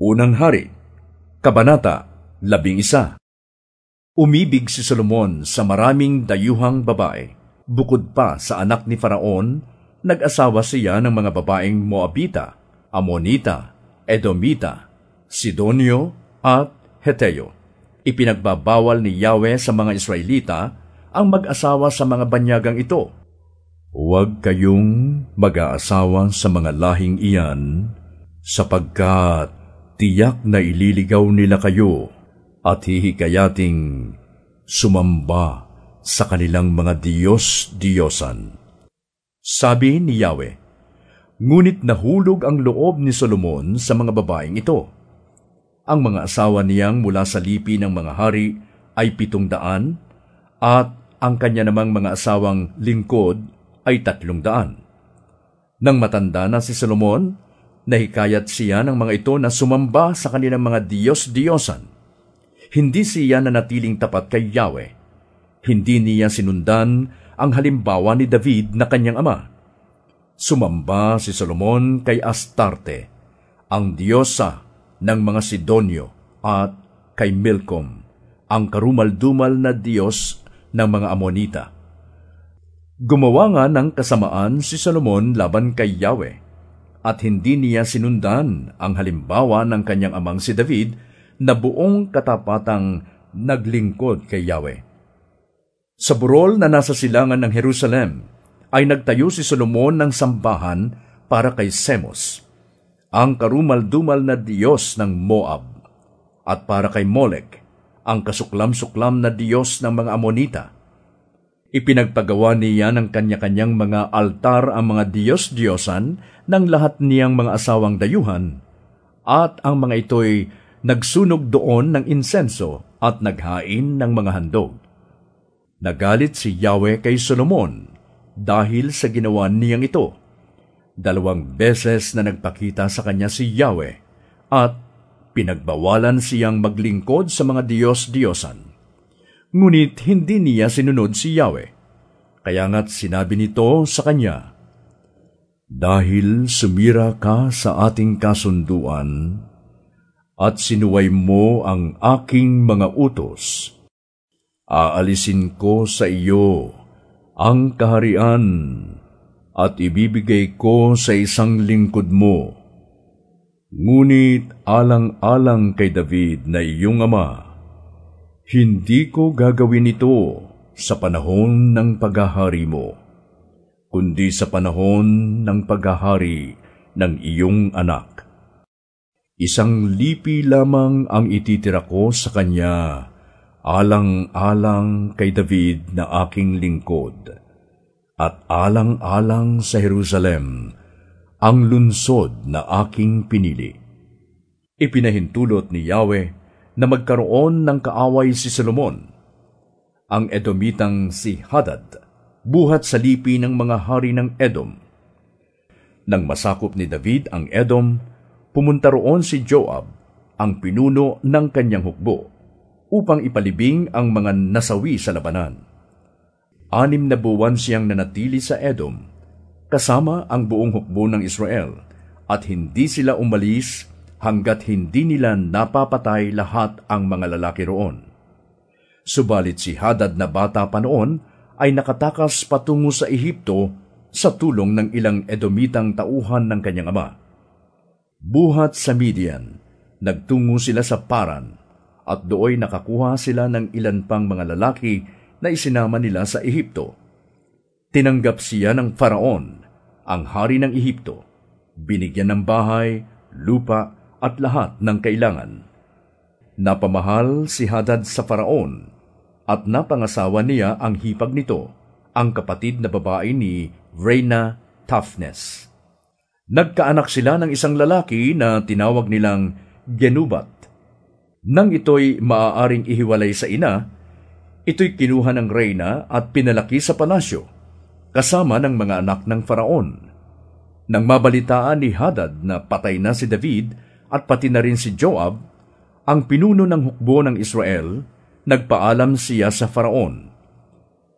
Unang Hari, Kabanata, Labing Isa Umibig si Solomon sa maraming dayuhang babae. Bukod pa sa anak ni Faraon, nag-asawa siya ng mga babaeng Moabita, Amonita, Edomita, Sidonio at Heteo. Ipinagbabawal ni Yahweh sa mga Israelita ang mag-asawa sa mga banyagang ito. Huwag kayong mag-aasawa sa mga lahing iyan sapagkat tiyak na ililigaw nila kayo at hihikayating sumamba sa kanilang mga Diyos-Diyosan. Sabi ni Yahweh, Ngunit nahulog ang loob ni Solomon sa mga babaeng ito. Ang mga asawa niyang mula sa lipi ng mga hari ay pitong daan at ang kanya namang mga asawang lingkod ay tatlong daan. Nang matanda na si Solomon, nahikayat siya ng mga ito na sumamba sa kanilang mga Diyos-Diyosan hindi siya nanatiling tapat kay Yahweh. Hindi niya sinundan ang halimbawa ni David na kanyang ama. Sumamba si Solomon kay Astarte, ang diyosa ng mga Sidonyo at kay Milcom, ang karumaldumal na diyos ng mga Amonita. Gumawa nga ng kasamaan si Solomon laban kay Yahweh, at hindi niya sinundan ang halimbawa ng kanyang amang si David na buong katapatang naglingkod kay Yahweh. Sa burol na nasa silangan ng Jerusalem, ay nagtayo si Solomon ng sambahan para kay Semos, ang karumal-dumal na Diyos ng Moab, at para kay Molek, ang kasuklam-suklam na Diyos ng mga Amonita. Ipinagpagawa niya ng kanya-kanyang mga altar ang mga Diyos-Diyosan ng lahat niyang mga asawang dayuhan, at ang mga ito'y nagsunog doon ng insenso at naghain ng mga handog. Nagalit si Yahweh kay Solomon dahil sa ginawa niyang ito. Dalawang beses na nagpakita sa kanya si Yahweh at pinagbawalan siyang maglingkod sa mga Diyos-Diyosan. Ngunit hindi niya sinunod si Yahweh. Kaya nga't sinabi nito sa kanya, Dahil sumira ka sa ating kasunduan, at sinuway mo ang aking mga utos. Aalisin ko sa iyo ang kaharian at ibibigay ko sa isang lingkod mo. Ngunit alang-alang kay David na iyong ama, hindi ko gagawin ito sa panahon ng paghahari mo, kundi sa panahon ng paghahari ng iyong anak Isang lipi lamang ang ititira ko sa kanya, alang-alang kay David na aking lingkod, at alang-alang sa Jerusalem, ang lunsod na aking pinili. Ipinahintulot ni Yahweh na magkaroon ng kaaway si Solomon. Ang Edomitang si Hadad, buhat sa lipi ng mga hari ng Edom. Nang masakop ni David ang Edom, pumunta roon si Joab, ang pinuno ng kanyang hukbo, upang ipalibing ang mga nasawi sa labanan. Anim na buwan siyang nanatili sa Edom, kasama ang buong hukbo ng Israel, at hindi sila umalis hanggat hindi nila napapatay lahat ang mga lalaki roon. Subalit si Hadad na bata pa noon ay nakatakas patungo sa Ehipto sa tulong ng ilang Edomitang tauhan ng kanyang ama. Buhat sa Midian, nagtungo sila sa Paran, at dooy nakakuha sila ng ilan pang mga lalaki na isinama nila sa Ehipto. Tinanggap siya ng Faraon, ang hari ng Ehipto, binigyan ng bahay, lupa at lahat ng kailangan. Napamahal si Hadad sa Faraon at napangasawa niya ang hipag nito, ang kapatid na babae ni Reina Toughness. Nagkaanak sila ng isang lalaki na tinawag nilang Genubat. Nang ito'y maaaring ihiwalay sa ina, ito'y kinuha ng reyna at pinalaki sa palasyo, kasama ng mga anak ng faraon. Nang mabalitaan ni Hadad na patay na si David at pati na rin si Joab, ang pinuno ng hukbo ng Israel, nagpaalam siya sa faraon.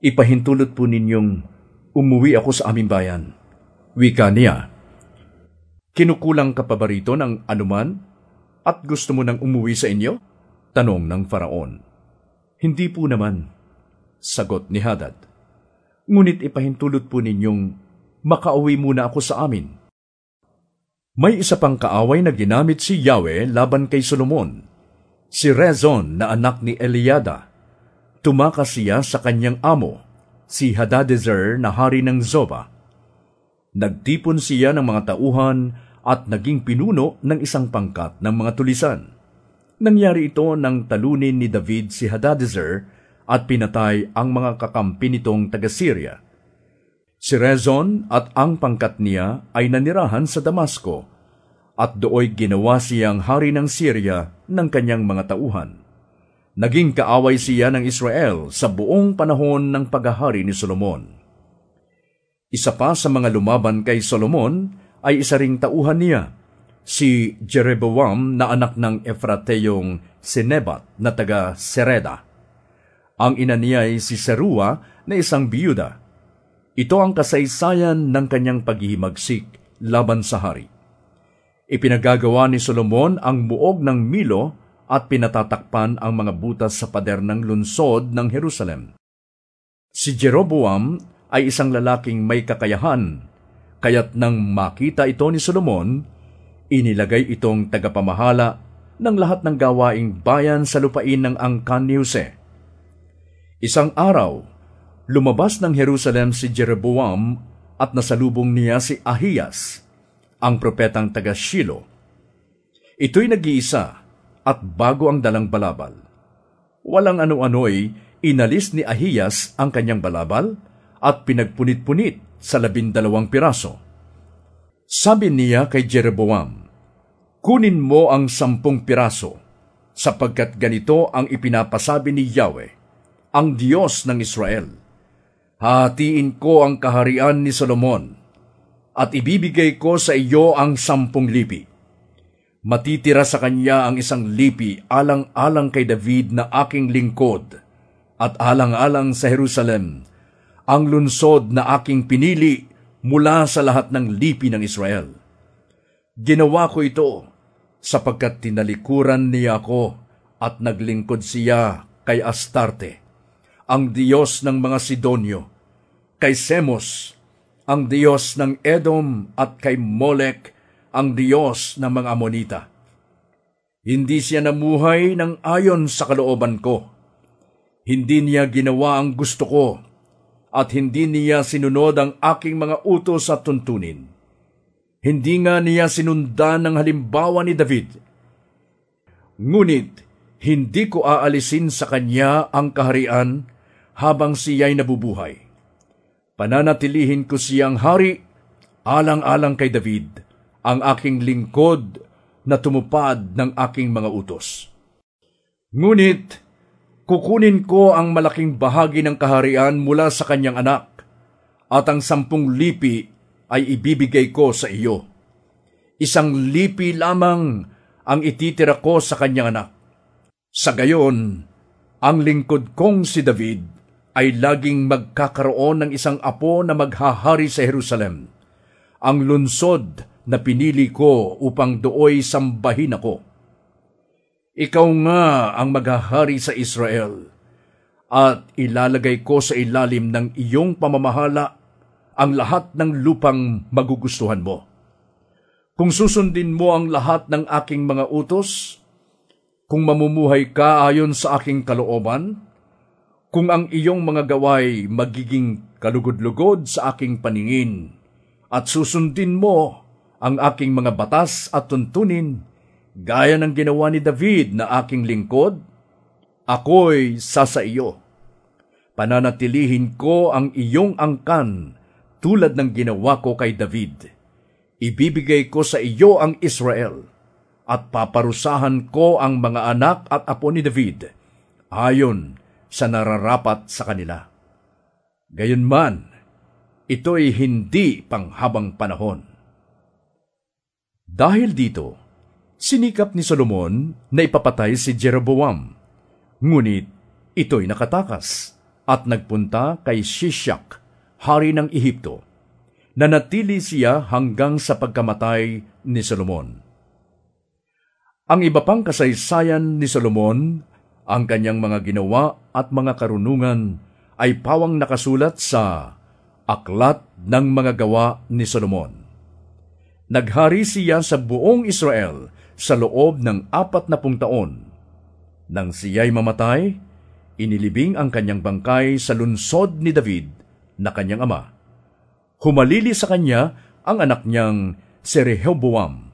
Ipahintulot po ninyong umuwi ako sa aming bayan. Wika niya, Kinukulang ka pa ba rito ng anuman? at gusto mo nang umuwi sa inyo? Tanong ng Faraon. Hindi po naman, sagot ni Hadad. Ngunit ipahintulot po ninyong makauwi muna ako sa amin. May isa pang kaaway na ginamit si Yahweh laban kay Solomon, si Rezon na anak ni Eliada. Tumakas siya sa kanyang amo, si Hadadezer na hari ng Zoba. Nagtipon siya ng mga tauhan at naging pinuno ng isang pangkat ng mga tulisan. Nangyari ito nang talunin ni David si Hadadezer at pinatay ang mga kakampi nitong taga-Syria. Si Rezon at ang pangkat niya ay nanirahan sa Damasco at dooy ginawa siyang hari ng Syria ng kanyang mga tauhan. Naging kaaway siya ng Israel sa buong panahon ng paghahari ni Solomon. Isa pa sa mga lumaban kay Solomon ay isa ring tauhan niya, si Jeroboam na anak ng Efrateyong Sinebat na taga Sereda. Ang ina niya ay si Serua na isang biyuda. Ito ang kasaysayan ng kanyang paghihimagsik laban sa hari. Ipinagagawa ni Solomon ang buog ng Milo at pinatatakpan ang mga butas sa pader ng lunsod ng Jerusalem. Si Jeroboam ay isang lalaking may kakayahan Kaya't nang makita ito ni Solomon, inilagay itong tagapamahala ng lahat ng gawaing bayan sa lupain ng angkan ni Jose. Isang araw, lumabas ng Jerusalem si Jeroboam at nasalubong niya si Ahiyas, ang propetang taga Shilo. Ito'y nag-iisa at bago ang dalang balabal. Walang ano-ano'y inalis ni Ahiyas ang kanyang balabal at pinagpunit-punit sa labindalawang piraso. Sabi niya kay Jeroboam, Kunin mo ang sampung piraso, sapagkat ganito ang ipinapasabi ni Yahweh, ang Diyos ng Israel. Hatiin ko ang kaharian ni Solomon, at ibibigay ko sa iyo ang sampung lipi. Matitira sa kanya ang isang lipi alang-alang kay David na aking lingkod, at alang-alang sa Jerusalem ang lunsod na aking pinili mula sa lahat ng lipi ng Israel. Ginawa ko ito sapagkat tinalikuran niya ako at naglingkod siya kay Astarte, ang Diyos ng mga Sidonyo, kay Semos, ang Diyos ng Edom at kay Molek, ang Diyos ng mga Amonita. Hindi siya namuhay ng ayon sa kalooban ko. Hindi niya ginawa ang gusto ko at hindi niya sinunod ang aking mga utos at tuntunin. Hindi nga niya sinundan ang halimbawa ni David. Ngunit, hindi ko aalisin sa kanya ang kaharian habang siya'y nabubuhay. Pananatilihin ko siyang hari, alang-alang kay David, ang aking lingkod na tumupad ng aking mga utos. Ngunit, Kukunin ko ang malaking bahagi ng kaharian mula sa kanyang anak, at ang sampung lipi ay ibibigay ko sa iyo. Isang lipi lamang ang ititira ko sa kanyang anak. Sa gayon, ang lingkod kong si David ay laging magkakaroon ng isang apo na maghahari sa Jerusalem, ang lunsod na pinili ko upang dooy sambahin ako ikaw nga ang maghahari sa Israel, at ilalagay ko sa ilalim ng iyong pamamahala ang lahat ng lupang magugustuhan mo. Kung susundin mo ang lahat ng aking mga utos, kung mamumuhay ka ayon sa aking kalooban, kung ang iyong mga gaway magiging kalugod-lugod sa aking paningin, at susundin mo ang aking mga batas at tuntunin, Gaya ng ginawa ni David na aking lingkod, ako'y sasa iyo. Pananatilihin ko ang iyong angkan tulad ng ginawa ko kay David. Ibibigay ko sa iyo ang Israel at paparusahan ko ang mga anak at apo ni David ayon sa nararapat sa kanila. Gayunman, ito'y hindi panghabang panahon. Dahil dito, Sinikap ni Solomon na ipapatay si Jeroboam. Ngunit ito'y nakatakas at nagpunta kay Shishak, hari ng Ehipto. Nanatili siya hanggang sa pagkamatay ni Solomon. Ang iba pang kasaysayan ni Solomon, ang kanyang mga ginawa at mga karunungan ay pawang nakasulat sa Aklat ng Mga Gawa ni Solomon. Naghari siya sa buong Israel sa loob ng apat na pung taon. Nang siya'y mamatay, inilibing ang kanyang bangkay sa lunsod ni David na kanyang ama. Humalili sa kanya ang anak niyang si Rehoboam.